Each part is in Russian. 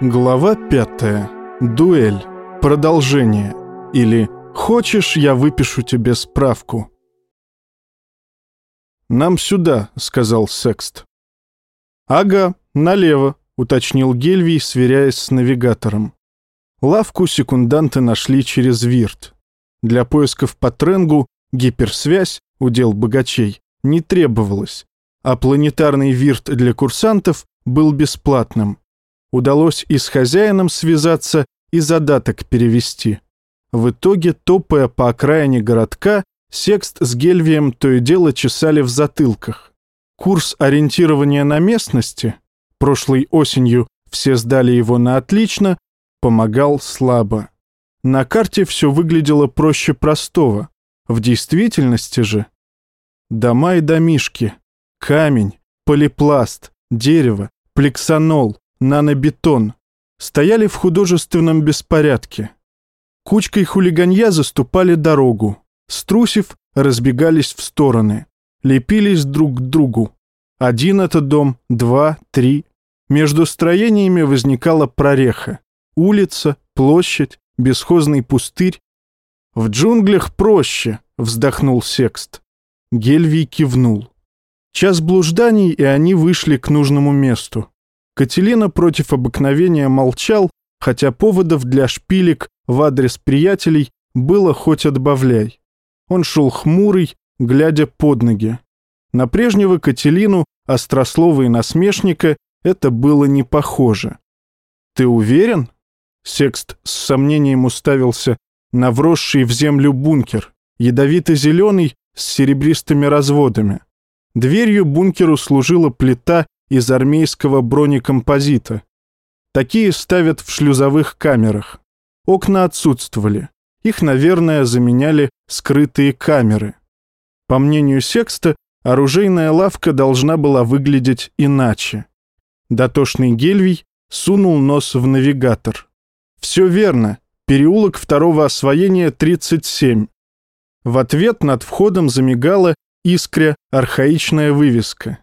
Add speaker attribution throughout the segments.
Speaker 1: Глава пятая. Дуэль. Продолжение. Или «Хочешь, я выпишу тебе справку?» «Нам сюда», — сказал Секст. «Ага, налево», — уточнил Гельвий, сверяясь с навигатором. Лавку секунданты нашли через Вирт. Для поисков по тренгу гиперсвязь, удел богачей, не требовалась, а планетарный Вирт для курсантов был бесплатным. Удалось и с хозяином связаться, и задаток перевести. В итоге, топая по окраине городка, Секст с Гельвием то и дело чесали в затылках. Курс ориентирования на местности, прошлой осенью все сдали его на отлично, помогал слабо. На карте все выглядело проще простого. В действительности же дома и домишки, камень, полипласт, дерево, плексанол, нанобетон стояли в художественном беспорядке. Кучкой хулиганья заступали дорогу, струсив, разбегались в стороны, лепились друг к другу. Один этот дом, два, три. Между строениями возникала прореха. Улица, площадь, бесхозный пустырь. «В джунглях проще», — вздохнул Секст. Гельвий кивнул. Час блужданий, и они вышли к нужному месту. Кателина против обыкновения молчал, хотя поводов для шпилек в адрес приятелей было хоть отбавляй. Он шел хмурый, глядя под ноги. На прежнего Кателину, острослова и насмешника, это было не похоже. «Ты уверен?» Секст с сомнением уставился на вросший в землю бункер, ядовито-зеленый с серебристыми разводами. Дверью бункеру служила плита из армейского бронекомпозита. Такие ставят в шлюзовых камерах. Окна отсутствовали. Их, наверное, заменяли скрытые камеры. По мнению Секста, оружейная лавка должна была выглядеть иначе. Дотошный Гельвий сунул нос в навигатор. Все верно. Переулок второго освоения 37. В ответ над входом замигала искря архаичная вывеска.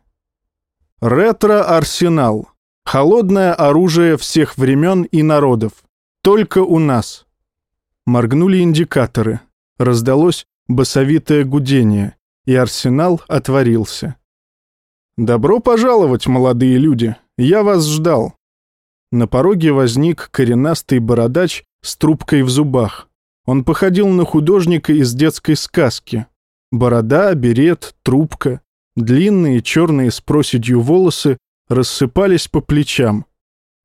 Speaker 1: Ретро-арсенал. Холодное оружие всех времен и народов. Только у нас. Моргнули индикаторы. Раздалось басовитое гудение, и арсенал отворился. «Добро пожаловать, молодые люди! Я вас ждал!» На пороге возник коренастый бородач с трубкой в зубах. Он походил на художника из детской сказки. Борода, берет, трубка, длинные черные с проседью волосы рассыпались по плечам.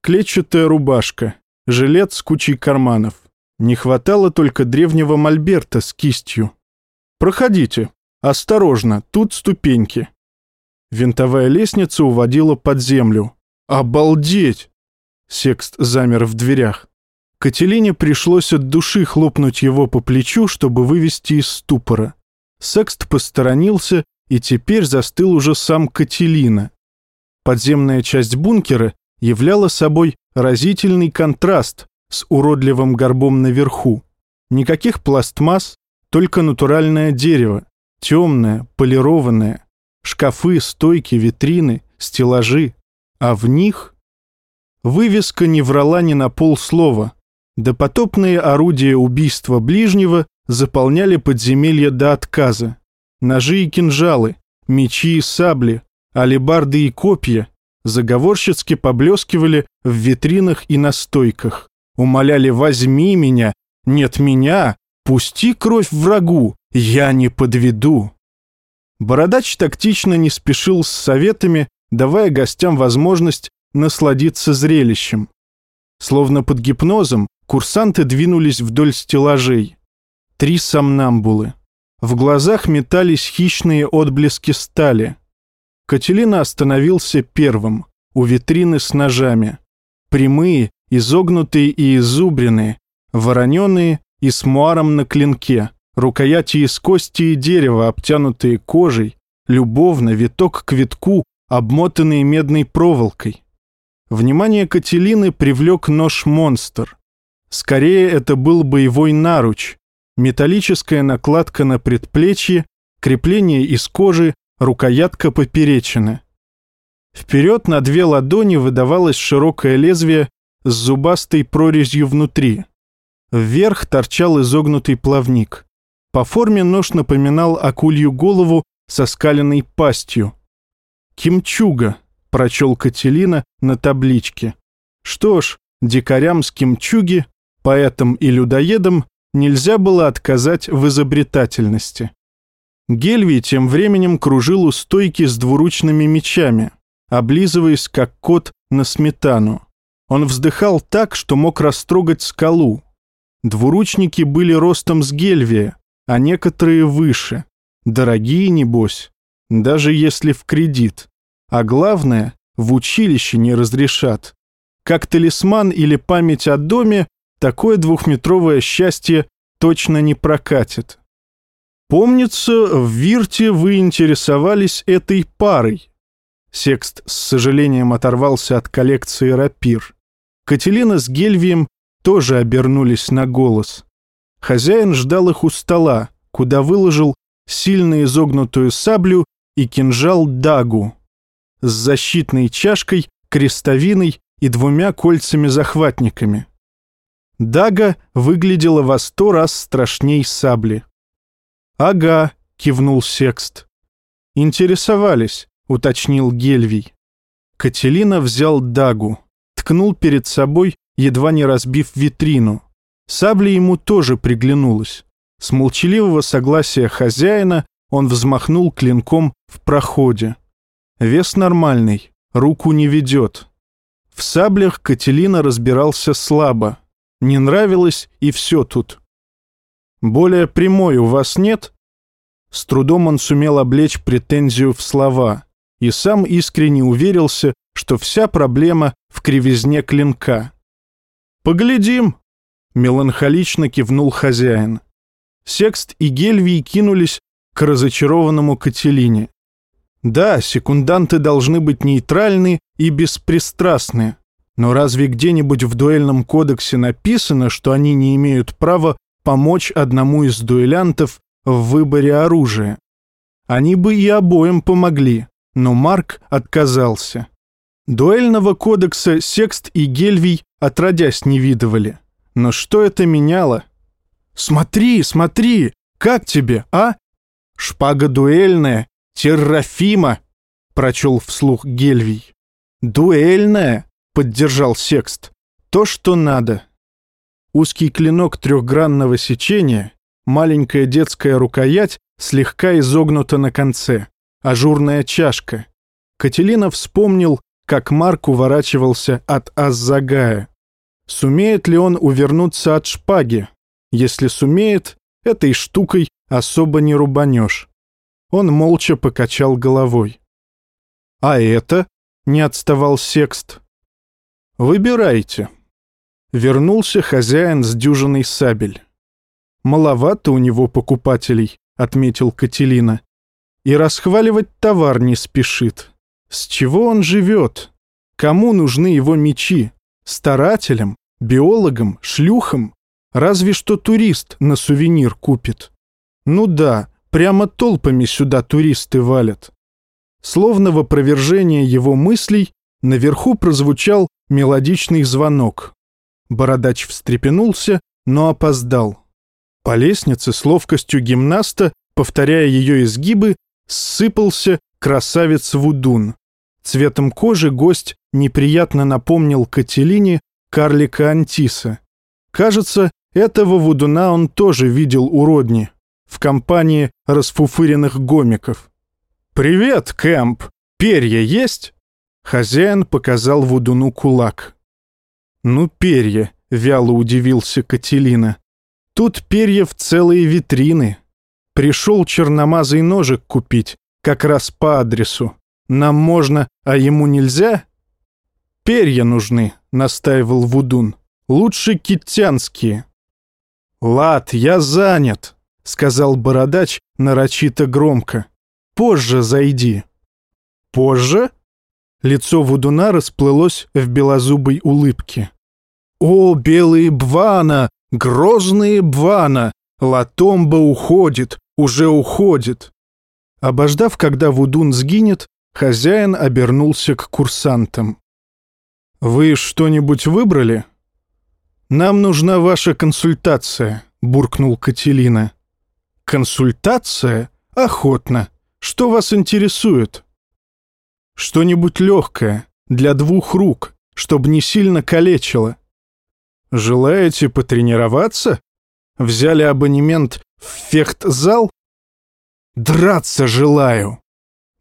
Speaker 1: Клетчатая рубашка, жилет с кучей карманов. Не хватало только древнего мольберта с кистью. «Проходите. Осторожно, тут ступеньки». Винтовая лестница уводила под землю. «Обалдеть!» Секст замер в дверях. Кателине пришлось от души хлопнуть его по плечу, чтобы вывести из ступора. Секст посторонился, и теперь застыл уже сам Кателина. Подземная часть бункера являла собой разительный контраст с уродливым горбом наверху. Никаких пластмасс, только натуральное дерево, темное, полированное, шкафы, стойки, витрины, стеллажи, а в них Вывеска не врала ни на полслова. Допотопные орудия убийства ближнего заполняли подземелье до отказа. Ножи и кинжалы, мечи и сабли, алебарды и копья заговорщицки поблескивали в витринах и на стойках. Умоляли «возьми меня», «нет меня», «пусти кровь врагу», «я не подведу». Бородач тактично не спешил с советами, давая гостям возможность насладиться зрелищем. Словно под гипнозом курсанты двинулись вдоль стеллажей. Три сомнамбулы. В глазах метались хищные отблески стали. Кателина остановился первым, у витрины с ножами. Прямые, изогнутые и изубренные, вороненые и с муаром на клинке, рукояти из кости и дерева, обтянутые кожей, любовно, виток к витку, обмотанные медной проволокой. Внимание Кателины привлек нож-монстр. Скорее, это был боевой наруч, металлическая накладка на предплечье, крепление из кожи, рукоятка поперечины. Вперед на две ладони выдавалось широкое лезвие с зубастой прорезью внутри. Вверх торчал изогнутый плавник. По форме нож напоминал акулью голову со скаленной пастью. «Кимчуга», — прочел Кателина на табличке. Что ж, дикарям с кимчуги, поэтам и людоедам нельзя было отказать в изобретательности. Гельвий тем временем кружил у стойки с двуручными мечами, облизываясь, как кот на сметану. Он вздыхал так, что мог растрогать скалу. Двуручники были ростом с Гельвия, а некоторые выше. Дорогие, небось, даже если в кредит. А главное, в училище не разрешат. Как талисман или память о доме, такое двухметровое счастье точно не прокатит. Помнится, в Вирте вы интересовались этой парой. Секст с сожалением оторвался от коллекции рапир. Кателина с Гельвием тоже обернулись на голос. Хозяин ждал их у стола, куда выложил сильно изогнутую саблю и кинжал дагу с защитной чашкой, крестовиной и двумя кольцами-захватниками. Дага выглядела во сто раз страшней сабли. «Ага», — кивнул Секст. «Интересовались», — уточнил Гельвий. Кателина взял Дагу, ткнул перед собой, едва не разбив витрину. Сабля ему тоже приглянулась. С молчаливого согласия хозяина он взмахнул клинком в проходе. Вес нормальный, руку не ведет. В саблях Кателина разбирался слабо. Не нравилось, и все тут. «Более прямой у вас нет?» С трудом он сумел облечь претензию в слова и сам искренне уверился, что вся проблема в кривизне клинка. «Поглядим!» — меланхолично кивнул хозяин. Секст и Гельвий кинулись к разочарованному Кателине. Да, секунданты должны быть нейтральны и беспристрастны. Но разве где-нибудь в дуэльном кодексе написано, что они не имеют права помочь одному из дуэлянтов в выборе оружия? Они бы и обоим помогли, но Марк отказался. Дуэльного кодекса Секст и Гельвий отродясь не видывали. Но что это меняло? «Смотри, смотри! Как тебе, а?» «Шпага дуэльная «Террафима!» — прочел вслух Гельвий. «Дуэльная!» — поддержал Секст. «То, что надо». Узкий клинок трехгранного сечения, маленькая детская рукоять слегка изогнута на конце, ажурная чашка. Кателина вспомнил, как Марк уворачивался от Аззагая. Сумеет ли он увернуться от шпаги? Если сумеет, этой штукой особо не рубанешь. Он молча покачал головой. «А это?» — не отставал Секст. «Выбирайте». Вернулся хозяин с дюжиной сабель. «Маловато у него покупателей», — отметил Кателина. «И расхваливать товар не спешит. С чего он живет? Кому нужны его мечи? Старателям? Биологам? Шлюхам? Разве что турист на сувенир купит. Ну да, Прямо толпами сюда туристы валят. Словно в опровержение его мыслей наверху прозвучал мелодичный звонок. Бородач встрепенулся, но опоздал. По лестнице с ловкостью гимнаста, повторяя ее изгибы, сыпался красавец Вудун. Цветом кожи гость неприятно напомнил Кателине карлика Антиса. Кажется, этого Вудуна он тоже видел у Родни в компании расфуфыренных гомиков. «Привет, Кэмп! Перья есть?» Хозяин показал Вудуну кулак. «Ну, перья», — вяло удивился Кателина. «Тут перья в целые витрины. Пришел черномазый ножик купить, как раз по адресу. Нам можно, а ему нельзя?» «Перья нужны», — настаивал Вудун. «Лучше китянские». «Лад, я занят», сказал бородач нарочито громко. «Позже зайди». «Позже?» Лицо Вудуна расплылось в белозубой улыбке. «О, белые бвана! Грозные бвана! Латомба уходит, уже уходит!» Обождав, когда Вудун сгинет, Хозяин обернулся к курсантам. «Вы что-нибудь выбрали?» «Нам нужна ваша консультация», — буркнул Кателина. «Консультация? Охотно. Что вас интересует?» «Что-нибудь легкое, для двух рук, чтобы не сильно калечило». «Желаете потренироваться? Взяли абонемент в фехт-зал?» «Драться желаю!»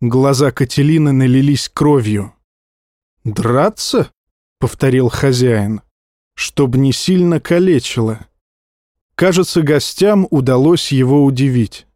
Speaker 1: Глаза Кателины налились кровью. «Драться?» — повторил хозяин. «Чтоб не сильно калечило». Кажется, гостям удалось его удивить.